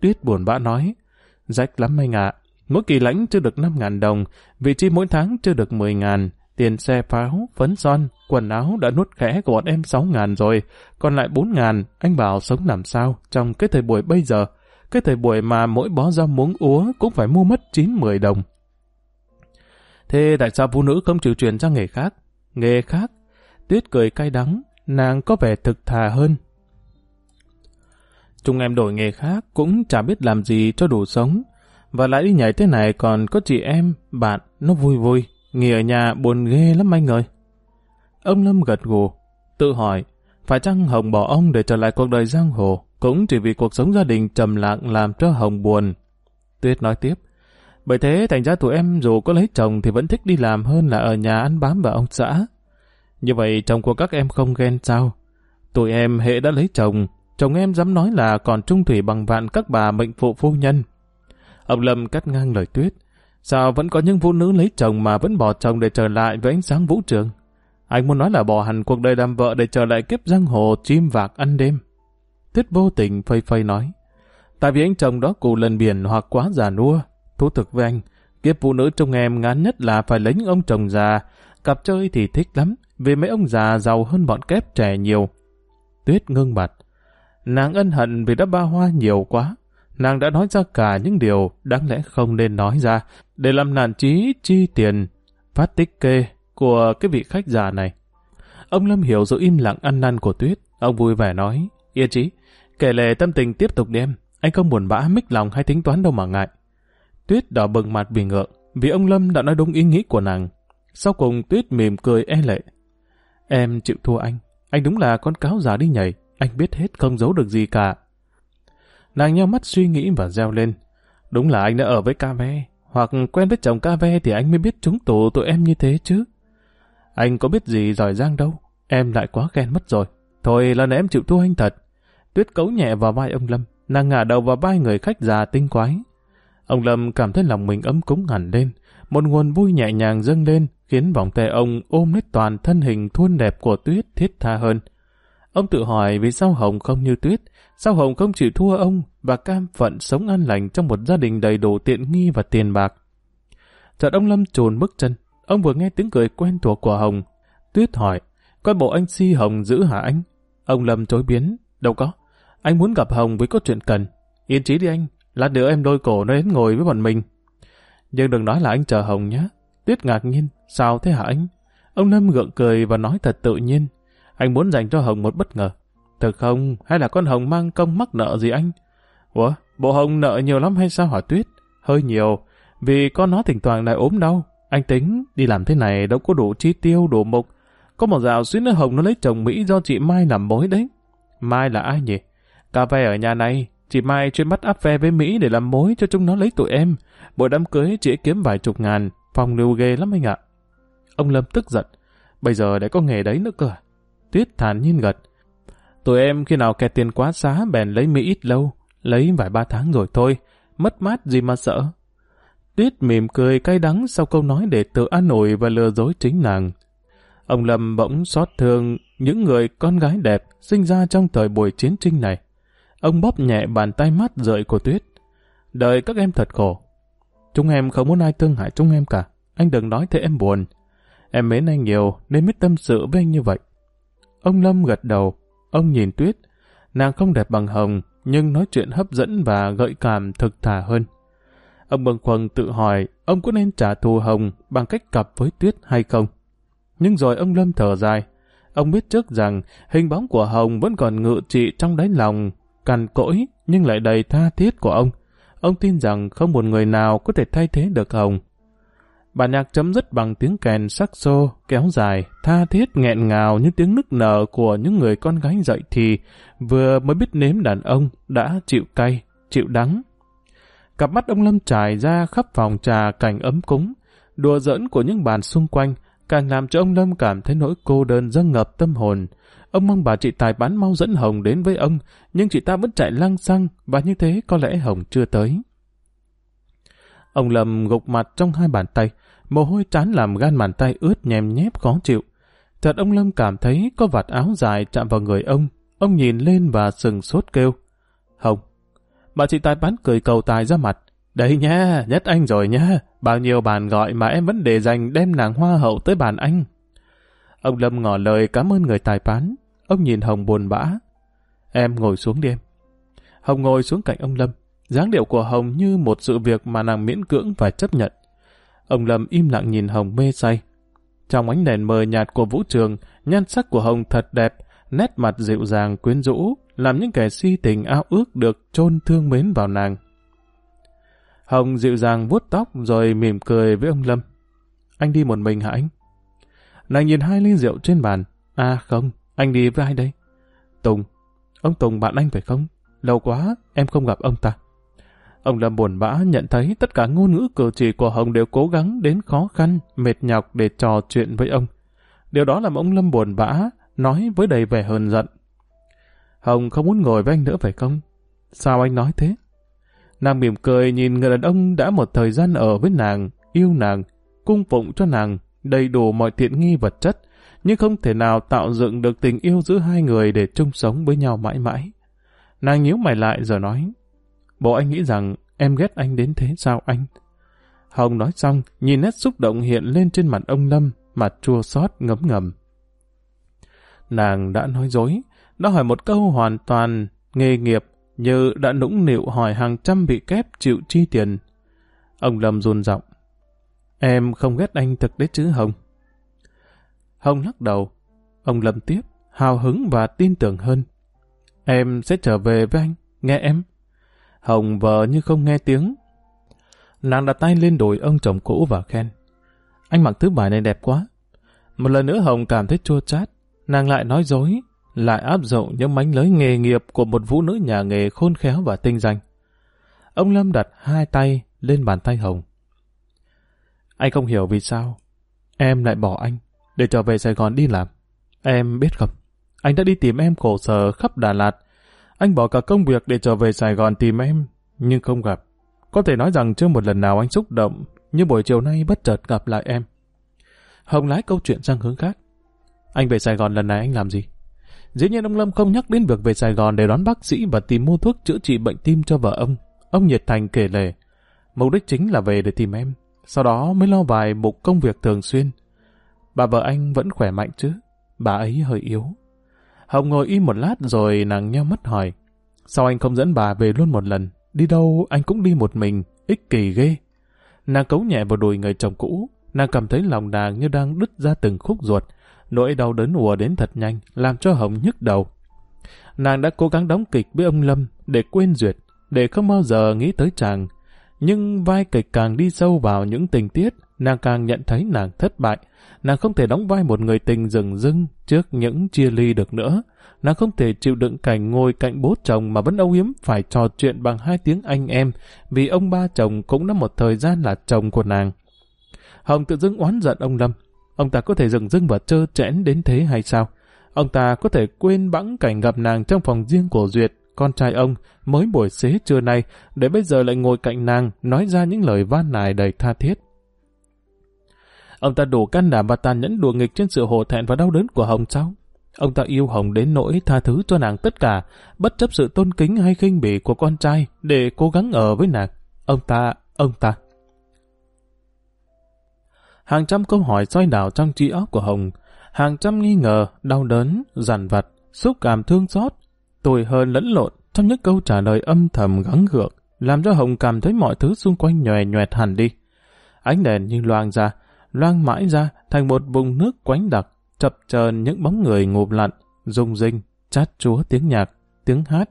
Tuyết buồn bã nói. Rách lắm anh ạ. Mỗi kỳ lãnh chưa được 5.000 đồng, vị trí mỗi tháng chưa được 10.000, tiền xe pháo, phấn son, quần áo đã nuốt khẽ của bọn em 6.000 rồi, còn lại 4.000, anh bảo sống làm sao trong cái thời buổi bây giờ, cái thời buổi mà mỗi bó rau muống úa cũng phải mua mất 9-10 đồng. Thế tại sao phụ nữ không chịu chuyển sang nghề khác? Nghề khác? Tuyết cười cay đắng, nàng có vẻ thực thà hơn. Chúng em đổi nghề khác cũng chả biết làm gì cho đủ sống. Và lại đi nhảy thế này còn có chị em, bạn, nó vui vui. Nghỉ ở nhà buồn ghê lắm anh ơi. Ông Lâm gật gù, tự hỏi, phải chăng Hồng bỏ ông để trở lại cuộc đời giang hồ, cũng chỉ vì cuộc sống gia đình trầm lặng làm cho Hồng buồn. Tuyết nói tiếp, bởi thế thành ra tụi em dù có lấy chồng thì vẫn thích đi làm hơn là ở nhà ăn bám vào ông xã. Như vậy chồng của các em không ghen sao? Tụi em hệ đã lấy chồng, chồng em dám nói là còn trung thủy bằng vạn các bà mệnh phụ phu nhân. Ông Lâm cắt ngang lời Tuyết, sao vẫn có những phụ nữ lấy chồng mà vẫn bỏ chồng để trở lại với ánh sáng vũ trường? Anh muốn nói là bỏ hẳn cuộc đời làm vợ để trở lại kiếp giang hồ chim vạc ăn đêm. Tuyết vô tình phây phây nói. Tại vì anh chồng đó cụ lần biển hoặc quá già nua. Thú thực với anh, kiếp phụ nữ trong em ngán nhất là phải lấy những ông chồng già. Cặp chơi thì thích lắm, vì mấy ông già giàu hơn bọn kép trẻ nhiều. Tuyết ngưng bặt. Nàng ân hận vì đã ba hoa nhiều quá. Nàng đã nói ra cả những điều đáng lẽ không nên nói ra để làm nản trí chi tiền phát tích kê của cái vị khách già này. Ông Lâm hiểu sự im lặng ăn năn của Tuyết. Ông vui vẻ nói, yên chí kể lệ tâm tình tiếp tục đi em. Anh không buồn bã mích lòng hay tính toán đâu mà ngại. Tuyết đỏ bừng mặt vì ngượng, vì ông Lâm đã nói đúng ý nghĩ của nàng. Sau cùng Tuyết mỉm cười e lệ. Em chịu thua anh. Anh đúng là con cáo già đi nhảy. Anh biết hết không giấu được gì cả. Nàng nhau mắt suy nghĩ và reo lên. Đúng là anh đã ở với ca ve. Hoặc quen với chồng ca ve thì anh mới biết chúng tụ tụi em như thế chứ. Anh có biết gì giỏi giang đâu. Em lại quá ghen mất rồi. Thôi lần này em chịu thua anh thật. Tuyết cấu nhẹ vào vai ông Lâm. Nàng ngả đầu vào vai người khách già tinh quái. Ông Lâm cảm thấy lòng mình ấm cúng hẳn lên. Một nguồn vui nhẹ nhàng dâng lên, khiến vòng tay ông ôm lấy toàn thân hình thuôn đẹp của Tuyết thiết tha hơn. Ông tự hỏi vì sao Hồng không như Tuyết, sao Hồng không chịu thua ông và cam phận sống an lành trong một gia đình đầy đủ tiện nghi và tiền bạc. Chợt ông Lâm trồn bước chân, ông vừa nghe tiếng cười quen thuộc của Hồng. Tuyết hỏi, coi bộ anh si Hồng giữ hả anh? Ông Lâm chối biến, đâu có. Anh muốn gặp Hồng với có chuyện cần. Yên trí đi anh, lát nữa em đôi cổ nó đến ngồi với bọn mình. Nhưng đừng nói là anh chờ Hồng nhé. Tuyết ngạc nhiên, sao thế hả anh? Ông Lâm gượng cười và nói thật tự nhiên. Anh muốn dành cho Hồng một bất ngờ. Thực không? Hay là con Hồng mang công mắc nợ gì anh? Ủa, bộ Hồng nợ nhiều lắm hay sao hả Tuyết? Hơi nhiều, vì con nó thỉnh thoảng lại ốm đau. Anh tính, đi làm thế này đâu có đủ chi tiêu, đủ mục. Có một dạo suýt nữa Hồng nó lấy chồng Mỹ do chị Mai làm mối đấy. Mai là ai nhỉ? Cà phê ở nhà này, chị Mai chuyên bắt áp ve với Mỹ để làm mối cho chúng nó lấy tụi em. Buổi đám cưới chị kiếm vài chục ngàn, phòng lưu ghê lắm anh ạ. Ông Lâm tức giận. Bây giờ để có nghề đấy nữa cơ? Tuyết thản nhiên gật. Tụi em khi nào kẹt tiền quá xá bèn lấy Mỹ ít lâu, lấy vài ba tháng rồi thôi, mất mát gì mà sợ. Tuyết mỉm cười cay đắng sau câu nói để tự an ủi và lừa dối chính nàng. Ông Lâm bỗng xót thương những người con gái đẹp sinh ra trong thời buổi chiến tranh này. Ông bóp nhẹ bàn tay mát rời của Tuyết. Đợi các em thật khổ. Chúng em không muốn ai thương hại chúng em cả. Anh đừng nói thế em buồn. Em mến anh nhiều nên mới tâm sự với anh như vậy. Ông Lâm gật đầu. Ông nhìn Tuyết. Nàng không đẹp bằng Hồng nhưng nói chuyện hấp dẫn và gợi cảm thực thà hơn. Ông bâng khuâng tự hỏi ông có nên trả thù Hồng bằng cách cặp với Tuyết hay không? Nhưng rồi ông Lâm thở dài. Ông biết trước rằng hình bóng của Hồng vẫn còn ngự trị trong đáy lòng, cằn cỗi nhưng lại đầy tha thiết của ông. Ông tin rằng không một người nào có thể thay thế được Hồng. Bản nhạc chấm dứt bằng tiếng kèn sắc xô, kéo dài, tha thiết nghẹn ngào như tiếng nức nở của những người con gái dậy thì vừa mới biết nếm đàn ông đã chịu cay, chịu đắng. Cặp mắt ông Lâm trải ra khắp phòng trà cảnh ấm cúng, đùa giỡn của những bàn xung quanh, càng làm cho ông Lâm cảm thấy nỗi cô đơn dâng ngập tâm hồn. Ông mong bà chị Tài bán mau dẫn Hồng đến với ông, nhưng chị ta vẫn chạy lăng xăng, và như thế có lẽ Hồng chưa tới. Ông Lâm gục mặt trong hai bàn tay, mồ hôi trán làm gan bàn tay ướt nhèm nhép khó chịu. Chợt ông Lâm cảm thấy có vạt áo dài chạm vào người ông. Ông nhìn lên và sừng sốt kêu. Hồng. Bà chị Tài bán cười cầu Tài ra mặt. Đấy nha, nhất anh rồi nha. Bao nhiêu bàn gọi mà em vẫn để dành đem nàng hoa hậu tới bàn anh. Ông Lâm ngỏ lời cảm ơn người tài bán. Ông nhìn Hồng buồn bã. Em ngồi xuống đi em. Hồng ngồi xuống cạnh ông Lâm. dáng điệu của Hồng như một sự việc mà nàng miễn cưỡng phải chấp nhận. Ông Lâm im lặng nhìn Hồng mê say. Trong ánh đèn mờ nhạt của vũ trường, nhan sắc của Hồng thật đẹp, nét mặt dịu dàng quyến rũ, làm những kẻ si tình ao ước được chôn thương mến vào nàng. Hồng dịu dàng vuốt tóc rồi mỉm cười với ông Lâm. Anh đi một mình hả anh? Nàng nhìn hai ly rượu trên bàn. À không, anh đi với ai đây? Tùng. Ông Tùng bạn anh phải không? Lâu quá, em không gặp ông ta. Ông Lâm buồn bã nhận thấy tất cả ngôn ngữ cử chỉ của Hồng đều cố gắng đến khó khăn, mệt nhọc để trò chuyện với ông. Điều đó làm ông Lâm buồn bã, nói với đầy vẻ hờn giận. Hồng không muốn ngồi với anh nữa phải không? Sao anh nói thế? Nàng mỉm cười nhìn người đàn ông đã một thời gian ở với nàng, yêu nàng, cung phụng cho nàng, đầy đủ mọi tiện nghi vật chất, nhưng không thể nào tạo dựng được tình yêu giữa hai người để chung sống với nhau mãi mãi. Nàng nhíu mày lại rồi nói, Bộ anh nghĩ rằng em ghét anh đến thế sao anh? Hồng nói xong, nhìn nét xúc động hiện lên trên mặt ông Lâm, mặt chua xót ngấm ngầm. Nàng đã nói dối, đã hỏi một câu hoàn toàn nghề nghiệp như đã nũng nịu hỏi hàng trăm vị kép chịu chi tiền. Ông Lâm run giọng Em không ghét anh thật đấy chứ Hồng. Hồng lắc đầu. Ông Lâm tiếp, hào hứng và tin tưởng hơn. Em sẽ trở về với anh, nghe em. Hồng vờ như không nghe tiếng. Nàng đặt tay lên đùi ông chồng cũ và khen. Anh mặc thứ bài này đẹp quá. Một lần nữa Hồng cảm thấy chua chát. Nàng lại nói dối, lại áp dụng những mánh lới nghề nghiệp của một vũ nữ nhà nghề khôn khéo và tinh danh. Ông Lâm đặt hai tay lên bàn tay Hồng. Anh không hiểu vì sao em lại bỏ anh để trở về Sài Gòn đi làm. Em biết không, anh đã đi tìm em khổ sở khắp Đà Lạt. Anh bỏ cả công việc để trở về Sài Gòn tìm em, nhưng không gặp. Có thể nói rằng chưa một lần nào anh xúc động, như buổi chiều nay bất chợt gặp lại em. Hồng lái câu chuyện sang hướng khác. Anh về Sài Gòn lần này anh làm gì? Dĩ nhiên ông Lâm không nhắc đến việc về Sài Gòn để đón bác sĩ và tìm mua thuốc chữa trị bệnh tim cho vợ ông. Ông nhiệt thành kể lể. Mục đích chính là về để tìm em. Sau đó mới lo vài mục công việc thường xuyên. Bà vợ anh vẫn khỏe mạnh chứ? Bà ấy hơi yếu. Hồng ngồi im một lát rồi nàng nheo mắt hỏi. Sao anh không dẫn bà về luôn một lần? Đi đâu anh cũng đi một mình, ích kỳ ghê. Nàng cấu nhẹ vào đùi người chồng cũ, nàng cảm thấy lòng nàng như đang đứt ra từng khúc ruột. Nỗi đau đớn ùa đến thật nhanh, làm cho Hồng nhức đầu. Nàng đã cố gắng đóng kịch với ông Lâm để quên duyệt, để không bao giờ nghĩ tới chàng. Nhưng vai kịch càng đi sâu vào những tình tiết, nàng càng nhận thấy nàng thất bại. Nàng không thể đóng vai một người tình rừng rưng trước những chia ly được nữa. Nàng không thể chịu đựng cảnh ngồi cạnh bố chồng mà vẫn âu yếm phải trò chuyện bằng hai tiếng anh em, vì ông ba chồng cũng đã một thời gian là chồng của nàng. Hồng tự dưng oán giận ông Lâm. Ông ta có thể dừng dưng và trơ chẽn đến thế hay sao? Ông ta có thể quên bẵng cảnh gặp nàng trong phòng riêng của Duyệt, con trai ông, mới buổi xế trưa nay, để bây giờ lại ngồi cạnh nàng, nói ra những lời van nài đầy tha thiết. Ông ta đủ can đảm và tàn nhẫn đùa nghịch trên sự hổ thẹn và đau đớn của Hồng sao? Ông ta yêu Hồng đến nỗi tha thứ cho nàng tất cả, bất chấp sự tôn kính hay khinh bỉ của con trai để cố gắng ở với nàng. Ông ta, ông ta. Hàng trăm câu hỏi xoay đảo trong trí óc của Hồng, hàng trăm nghi ngờ, đau đớn, giàn vặt, xúc cảm thương xót, tồi hơn lẫn lộn trong những câu trả lời âm thầm gắng gượng, làm cho Hồng cảm thấy mọi thứ xung quanh nhòe nhòe hẳn đi. Ánh đèn như loang ra, loang mãi ra thành một vùng nước quánh đặc, chập chờn những bóng người ngụp lặn, rung rinh, chát chúa tiếng nhạc, tiếng hát,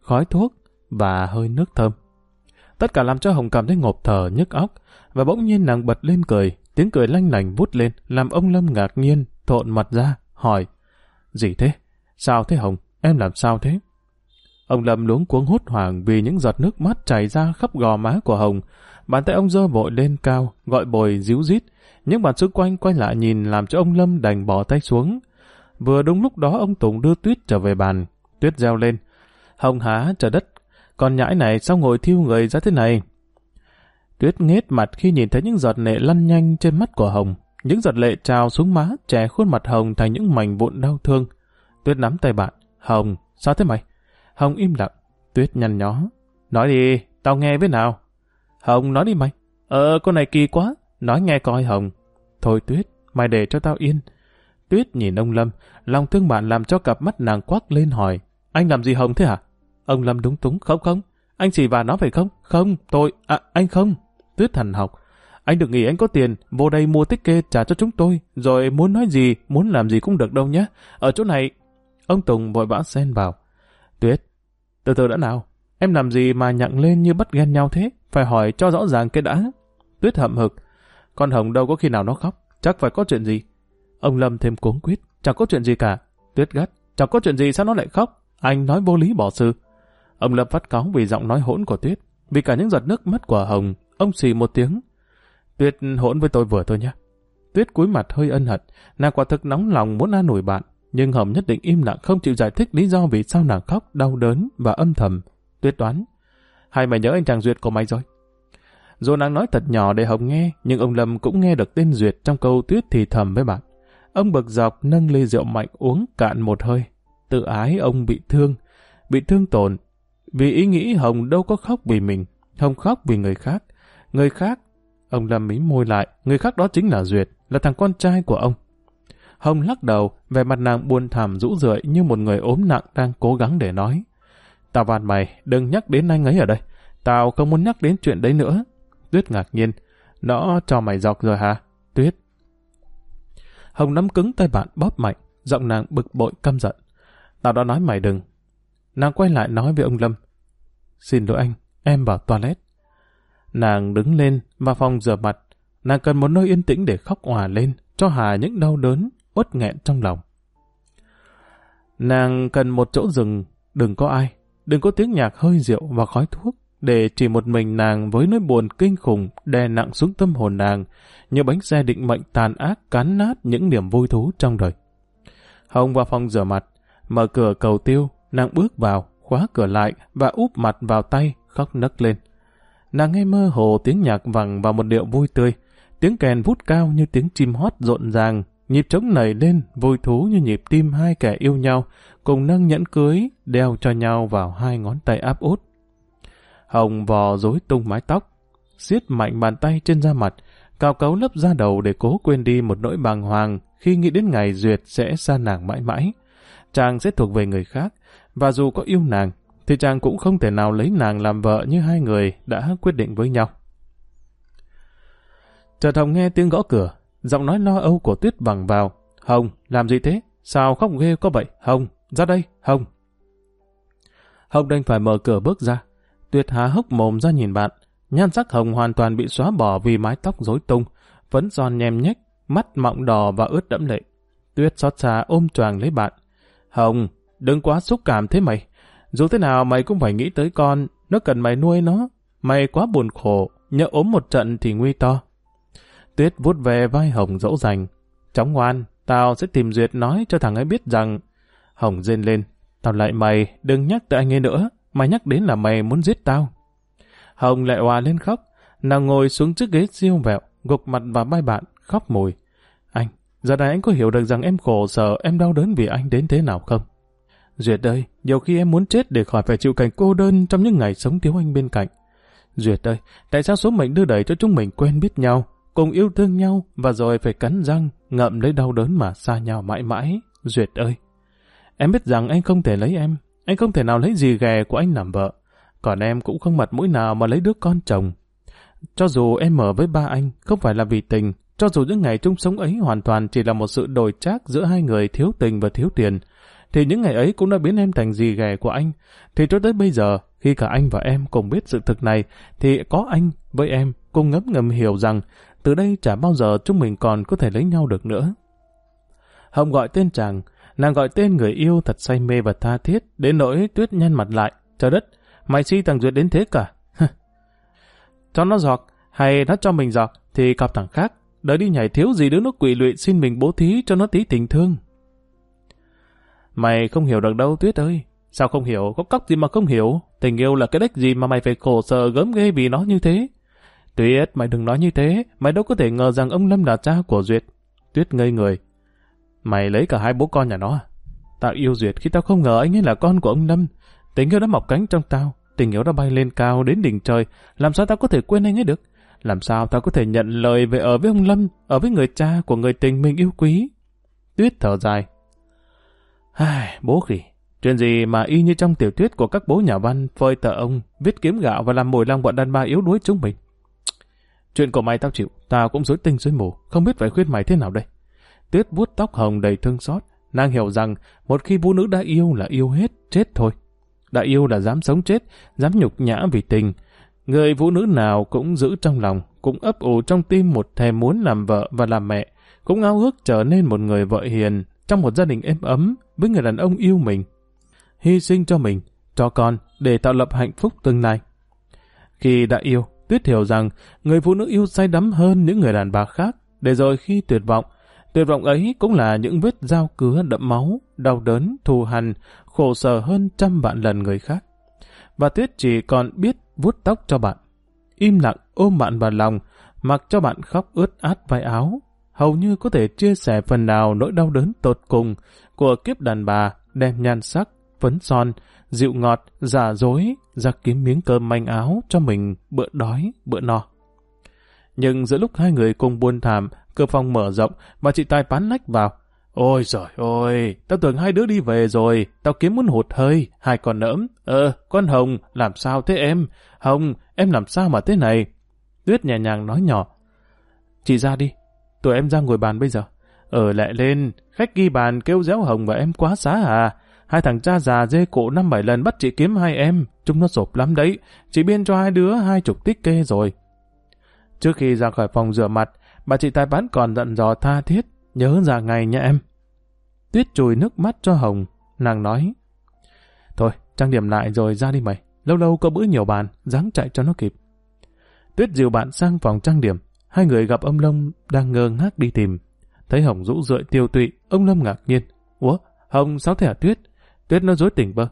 khói thuốc và hơi nước thơm. Tất cả làm cho Hồng cảm thấy ngộp thở, nhức óc, và bỗng nhiên nàng bật lên cười, tiếng cười lanh lành vút lên, làm ông Lâm ngạc nhiên, thộn mặt ra, hỏi, gì thế? Sao thế Hồng? Em làm sao thế? Ông Lâm luống cuống hốt hoảng vì những giọt nước mắt chảy ra khắp gò má của Hồng. Bàn tay ông dơ vội lên cao, gọi bồi díu dít, những bạn xung quanh quay lại nhìn làm cho ông Lâm đành bỏ tay xuống. Vừa đúng lúc đó ông Tùng đưa Tuyết trở về bàn. Tuyết reo lên. Hồng há trời đất. Con nhãi này sao ngồi thiêu người ra thế này? Tuyết nghết mặt khi nhìn thấy những giọt lệ lăn nhanh trên mắt của Hồng. Những giọt lệ trào xuống má, trẻ khuôn mặt Hồng thành những mảnh vụn đau thương. Tuyết nắm tay bạn. Hồng, sao thế mày? Hồng im lặng. Tuyết nhăn nhó. Nói đi, tao nghe với nào. Hồng nói đi mày. Ờ, con này kỳ quá. Nói nghe coi Hồng. Thôi Tuyết, mày để cho tao yên. Tuyết nhìn ông Lâm, lòng thương bạn làm cho cặp mắt nàng quắc lên hỏi. Anh làm gì Hồng thế hả? Ông Lâm đúng túng. Không không, anh chỉ và nó phải không? Không, tôi, à, anh không. Tuyết thần học. Anh đừng nghĩ anh có tiền, vô đây mua tích kê trả cho chúng tôi, rồi muốn nói gì, muốn làm gì cũng được đâu nhé. Ở chỗ này, ông Tùng vội vã xen vào. Tuyết, từ từ đã nào, em làm gì mà nhặng lên như bắt ghen nhau thế, phải hỏi cho rõ ràng cái đã. Tuyết hậm hực, con Hồng đâu có khi nào nó khóc, chắc phải có chuyện gì. Ông Lâm thêm cuống quýt, chẳng có chuyện gì cả. Tuyết gắt, chẳng có chuyện gì sao nó lại khóc, anh nói vô lý bỏ sư. Ông Lâm phát cáu vì giọng nói hỗn của Tuyết, vì cả những giọt nước mắt của Hồng, ông xì một tiếng. Tuyết hỗn với tôi vừa thôi nhé. Tuyết cúi mặt hơi ân hận, nàng quả thực nóng lòng muốn an ủi bạn, nhưng Hồng nhất định im lặng không chịu giải thích lý do vì sao nàng khóc, đau đớn và âm thầm. Tuyết đoán, hay mày nhớ anh chàng Duyệt của mày rồi? Dù nàng nói thật nhỏ để Hồng nghe, nhưng ông Lâm cũng nghe được tên Duyệt trong câu Tuyết thì thầm với bạn. Ông bực dọc nâng ly rượu mạnh uống cạn một hơi. Tự ái ông bị thương, bị thương tổn. Vì ý nghĩ Hồng đâu có khóc vì mình, Hồng khóc vì người khác. Người khác, ông Lâm mí môi lại, người khác đó chính là Duyệt, là thằng con trai của ông. Hồng lắc đầu, vẻ mặt nàng buồn thảm rũ rượi như một người ốm nặng đang cố gắng để nói. Tao van mày, đừng nhắc đến anh ấy ở đây. Tao không muốn nhắc đến chuyện đấy nữa. Tuyết ngạc nhiên. Nó cho mày dọc rồi hả? Tuyết. Hồng nắm cứng tay bạn bóp mạnh, giọng nàng bực bội căm giận. Tao đã nói mày đừng. Nàng quay lại nói với ông Lâm. Xin lỗi anh, em vào toilet. Nàng đứng lên vào phòng rửa mặt. Nàng cần một nơi yên tĩnh để khóc hòa lên, cho hà những đau đớn, uất nghẹn trong lòng. Nàng cần một chỗ rừng, đừng có ai, đừng có tiếng nhạc hơi rượu và khói thuốc, để chỉ một mình nàng với nỗi buồn kinh khủng đè nặng xuống tâm hồn nàng, như bánh xe định mệnh tàn ác cán nát những niềm vui thú trong đời. Hồng vào phòng rửa mặt, mở cửa cầu tiêu, nàng bước vào, khóa cửa lại và úp mặt vào tay, khóc nấc lên. Nàng nghe mơ hồ tiếng nhạc vẳng vào một điệu vui tươi, tiếng kèn vút cao như tiếng chim hót rộn ràng, nhịp trống nảy lên, vui thú như nhịp tim hai kẻ yêu nhau, cùng nâng nhẫn cưới, đeo cho nhau vào hai ngón tay áp út. Hồng vò rối tung mái tóc, siết mạnh bàn tay trên da mặt, cào cấu lấp da đầu để cố quên đi một nỗi bàng hoàng khi nghĩ đến ngày Duyệt sẽ xa nàng mãi mãi. Chàng sẽ thuộc về người khác, và dù có yêu nàng, thì chàng cũng không thể nào lấy nàng làm vợ như hai người đã quyết định với nhau. Chợt Hồng nghe tiếng gõ cửa, giọng nói lo âu của Tuyết vẳng vào. Hồng, làm gì thế? Sao khóc ghê có vậy? Hồng, ra đây, Hồng. Hồng đành phải mở cửa bước ra. Tuyết há hốc mồm ra nhìn bạn. Nhan sắc Hồng hoàn toàn bị xóa bỏ vì mái tóc rối tung, vẫn giòn nhem nhếch, mắt mọng đỏ và ướt đẫm lệ. Tuyết xót xa ôm choàng lấy bạn. Hồng, đừng quá xúc cảm thế mày. Dù thế nào mày cũng phải nghĩ tới con, nó cần mày nuôi nó. Mày quá buồn khổ, nhỡ ốm một trận thì nguy to. Tuyết vuốt về vai Hồng dỗ dành. Chóng ngoan, tao sẽ tìm Duyệt nói cho thằng ấy biết rằng... Hồng rên lên, tao lại mày, đừng nhắc tới anh ấy nữa. Mày nhắc đến là mày muốn giết tao. Hồng lại hòa lên khóc, nàng ngồi xuống chiếc ghế siêu vẹo, gục mặt vào vai bạn, khóc mùi. Anh, giờ này anh có hiểu được rằng em khổ sở, em đau đớn vì anh đến thế nào không? Duyệt ơi, nhiều khi em muốn chết để khỏi phải chịu cảnh cô đơn trong những ngày sống thiếu anh bên cạnh. Duyệt ơi, tại sao số mệnh đưa đẩy cho chúng mình quen biết nhau, cùng yêu thương nhau và rồi phải cắn răng, ngậm lấy đau đớn mà xa nhau mãi mãi. Duyệt ơi, em biết rằng anh không thể lấy em, anh không thể nào lấy gì ghè của anh làm vợ, còn em cũng không mặt mũi nào mà lấy đứa con chồng. Cho dù em ở với ba anh, không phải là vì tình, cho dù những ngày chung sống ấy hoàn toàn chỉ là một sự đổi trác giữa hai người thiếu tình và thiếu tiền, thì những ngày ấy cũng đã biến em thành gì ghẻ của anh. Thì cho tới bây giờ, khi cả anh và em cùng biết sự thực này, thì có anh với em cùng ngấm ngầm hiểu rằng từ đây chả bao giờ chúng mình còn có thể lấy nhau được nữa. Hồng gọi tên chàng, nàng gọi tên người yêu thật say mê và tha thiết, đến nỗi tuyết nhăn mặt lại. Trời đất, mày si thằng Duyệt đến thế cả. [LAUGHS] cho nó giọt, hay nó cho mình giọt, thì cặp thằng khác. Đợi đi nhảy thiếu gì đứa nó quỷ lụy xin mình bố thí cho nó tí tình thương. Mày không hiểu được đâu Tuyết ơi. Sao không hiểu? Có cóc gì mà không hiểu? Tình yêu là cái đếch gì mà mày phải khổ sở gớm ghê vì nó như thế? Tuyết, mày đừng nói như thế. Mày đâu có thể ngờ rằng ông Lâm là cha của Duyệt. Tuyết ngây người. Mày lấy cả hai bố con nhà nó à? Tao yêu Duyệt khi tao không ngờ anh ấy là con của ông Lâm. Tình yêu đã mọc cánh trong tao. Tình yêu đã bay lên cao đến đỉnh trời. Làm sao tao có thể quên anh ấy được? Làm sao tao có thể nhận lời về ở với ông Lâm, ở với người cha của người tình mình yêu quý? Tuyết thở dài. Ai, bố khỉ, chuyện gì mà y như trong tiểu thuyết của các bố nhà văn phơi tờ ông, viết kiếm gạo và làm mồi lòng bọn đàn bà yếu đuối chúng mình. Chuyện của mày tao chịu, tao cũng dối tinh dối mù, không biết phải khuyên mày thế nào đây. Tuyết vuốt tóc hồng đầy thương xót, nàng hiểu rằng một khi phụ nữ đã yêu là yêu hết, chết thôi. Đã yêu là dám sống chết, dám nhục nhã vì tình. Người phụ nữ nào cũng giữ trong lòng, cũng ấp ủ trong tim một thèm muốn làm vợ và làm mẹ, cũng ao ước trở nên một người vợ hiền, trong một gia đình êm ấm với người đàn ông yêu mình. Hy sinh cho mình, cho con để tạo lập hạnh phúc tương lai. Khi đã yêu, Tuyết hiểu rằng người phụ nữ yêu say đắm hơn những người đàn bà khác, để rồi khi tuyệt vọng, tuyệt vọng ấy cũng là những vết dao cứa đậm máu, đau đớn, thù hằn, khổ sở hơn trăm vạn lần người khác. Và Tuyết chỉ còn biết vuốt tóc cho bạn, im lặng ôm bạn vào lòng, mặc cho bạn khóc ướt át vai áo, hầu như có thể chia sẻ phần nào nỗi đau đớn tột cùng của kiếp đàn bà đem nhan sắc, phấn son, dịu ngọt, giả dối, ra kiếm miếng cơm manh áo cho mình bữa đói, bữa no. Nhưng giữa lúc hai người cùng buồn thảm, cửa phòng mở rộng và chị Tài bán lách vào. Ôi trời ôi, tao tưởng hai đứa đi về rồi, tao kiếm muốn hụt hơi, hai con nỡm. Ờ, con Hồng, làm sao thế em? Hồng, em làm sao mà thế này? Tuyết nhẹ nhàng nói nhỏ. Chị ra đi, tụi em ra ngồi bàn bây giờ. Ở lại lên, khách ghi bàn kêu réo hồng và em quá xá à. Hai thằng cha già dê cổ năm bảy lần bắt chị kiếm hai em, chúng nó sộp lắm đấy. Chị biên cho hai đứa hai chục tích kê rồi. Trước khi ra khỏi phòng rửa mặt, bà chị tài bán còn dặn dò tha thiết, nhớ ra ngày nha em. Tuyết chùi nước mắt cho Hồng, nàng nói. Thôi, trang điểm lại rồi ra đi mày. Lâu lâu có bữa nhiều bàn, dáng chạy cho nó kịp. Tuyết dìu bạn sang phòng trang điểm. Hai người gặp ông Long đang ngơ ngác đi tìm. Thấy Hồng rũ rượi tiêu tụy, ông Lâm ngạc nhiên. Ủa, Hồng sao thế hả Tuyết? Tuyết nó dối tỉnh bơ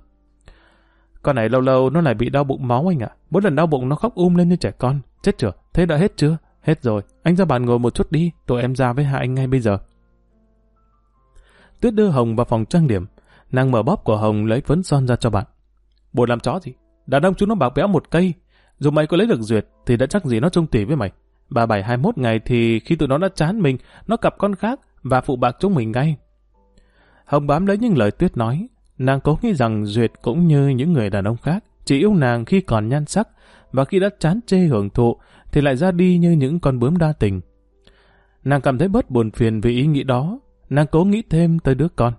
Con này lâu lâu nó lại bị đau bụng máu anh ạ. Mỗi lần đau bụng nó khóc um lên như trẻ con. Chết chưa? Thế đã hết chưa? Hết rồi. Anh ra bàn ngồi một chút đi. Tụi em ra với hai anh ngay bây giờ. Tuyết đưa Hồng vào phòng trang điểm. Nàng mở bóp của Hồng lấy phấn son ra cho bạn. Buồn làm chó gì? Đàn ông chúng nó bạc béo một cây. Dù mày có lấy được duyệt thì đã chắc gì nó trung tỷ với mày. Bà bảy hai mốt ngày thì khi tụi nó đã chán mình, nó cặp con khác và phụ bạc chúng mình ngay. Hồng bám lấy những lời Tuyết nói. Nàng cố nghĩ rằng Duyệt cũng như những người đàn ông khác, chỉ yêu nàng khi còn nhan sắc, và khi đã chán chê hưởng thụ, thì lại ra đi như những con bướm đa tình. Nàng cảm thấy bớt buồn phiền vì ý nghĩ đó. Nàng cố nghĩ thêm tới đứa con.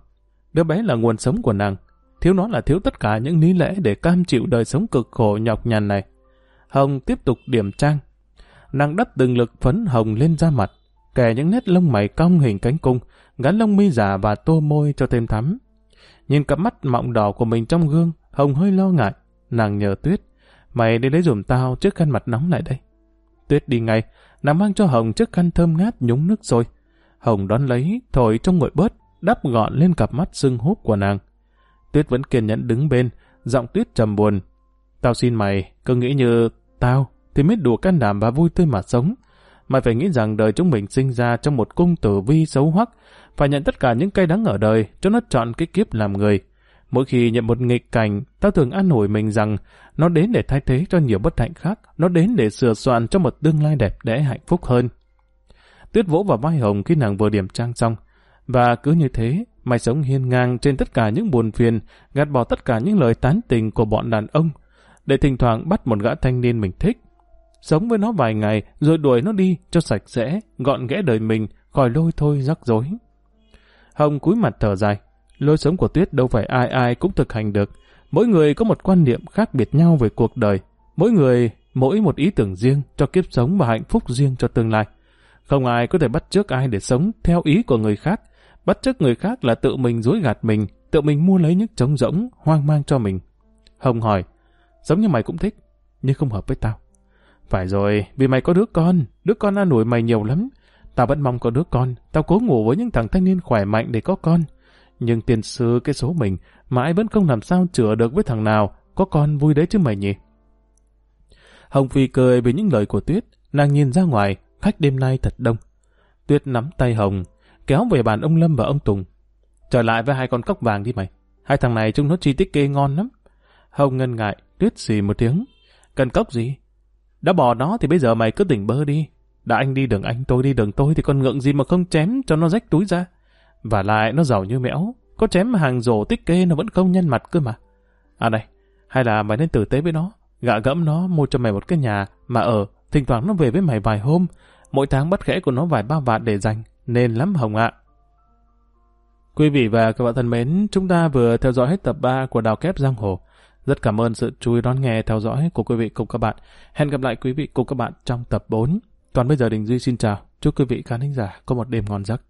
Đứa bé là nguồn sống của nàng. Thiếu nó là thiếu tất cả những lý lẽ để cam chịu đời sống cực khổ nhọc nhằn này. Hồng tiếp tục điểm trang. Nàng đắp từng lực phấn hồng lên da mặt, kẻ những nét lông mày cong hình cánh cung, gắn lông mi giả và tô môi cho thêm thắm. Nhìn cặp mắt mọng đỏ của mình trong gương, Hồng hơi lo ngại. Nàng nhờ Tuyết, mày đi lấy dùm tao trước khăn mặt nóng lại đây. Tuyết đi ngay, nàng mang cho Hồng chiếc khăn thơm ngát nhúng nước rồi. Hồng đón lấy, thổi trong ngội bớt, đắp gọn lên cặp mắt sưng húp của nàng. Tuyết vẫn kiên nhẫn đứng bên, giọng Tuyết trầm buồn. Tao xin mày, cứ nghĩ như tao thì mới đủ can đảm và vui tươi mà sống. Mày phải nghĩ rằng đời chúng mình sinh ra trong một cung tử vi xấu hoắc, phải nhận tất cả những cây đắng ở đời cho nó chọn cái kiếp làm người. Mỗi khi nhận một nghịch cảnh, ta thường an ủi mình rằng nó đến để thay thế cho nhiều bất hạnh khác, nó đến để sửa soạn cho một tương lai đẹp đẽ hạnh phúc hơn. Tuyết vỗ vào vai Hồng khi nàng vừa điểm trang xong. Và cứ như thế, mày sống hiên ngang trên tất cả những buồn phiền, gạt bỏ tất cả những lời tán tình của bọn đàn ông, để thỉnh thoảng bắt một gã thanh niên mình thích. Sống với nó vài ngày, rồi đuổi nó đi cho sạch sẽ, gọn ghẽ đời mình, khỏi lôi thôi rắc rối. Hồng cúi mặt thở dài. Lối sống của Tuyết đâu phải ai ai cũng thực hành được. Mỗi người có một quan niệm khác biệt nhau về cuộc đời. Mỗi người mỗi một ý tưởng riêng cho kiếp sống và hạnh phúc riêng cho tương lai. Không ai có thể bắt chước ai để sống theo ý của người khác. Bắt chước người khác là tự mình dối gạt mình, tự mình mua lấy những trống rỗng, hoang mang cho mình. Hồng hỏi, giống như mày cũng thích, nhưng không hợp với tao. Phải rồi, vì mày có đứa con, đứa con an ủi mày nhiều lắm. Tao vẫn mong có đứa con, tao cố ngủ với những thằng thanh niên khỏe mạnh để có con. Nhưng tiền sư cái số mình, mãi vẫn không làm sao chữa được với thằng nào, có con vui đấy chứ mày nhỉ. Hồng Phi cười vì những lời của Tuyết, nàng nhìn ra ngoài, khách đêm nay thật đông. Tuyết nắm tay Hồng, kéo về bàn ông Lâm và ông Tùng. Trở lại với hai con cóc vàng đi mày, hai thằng này chúng nó chi tiết kê ngon lắm. Hồng ngân ngại, Tuyết xì một tiếng. Cần cốc gì? Đã bỏ nó thì bây giờ mày cứ tỉnh bơ đi. Đã anh đi đường anh tôi đi đường tôi thì con ngượng gì mà không chém cho nó rách túi ra. Và lại nó giàu như mẽo, có chém hàng rổ tích kê nó vẫn không nhân mặt cơ mà. À này, hay là mày nên tử tế với nó, gạ gẫm nó mua cho mày một cái nhà mà ở, thỉnh thoảng nó về với mày vài hôm, mỗi tháng bắt khẽ của nó vài ba vạn để dành, nên lắm Hồng ạ. Quý vị và các bạn thân mến, chúng ta vừa theo dõi hết tập 3 của Đào Kép Giang Hồ. Rất cảm ơn sự chú ý đón nghe theo dõi của quý vị cùng các bạn. Hẹn gặp lại quý vị cùng các bạn trong tập 4. Còn bây giờ Đình Duy xin chào. Chúc quý vị khán thính giả có một đêm ngon giấc.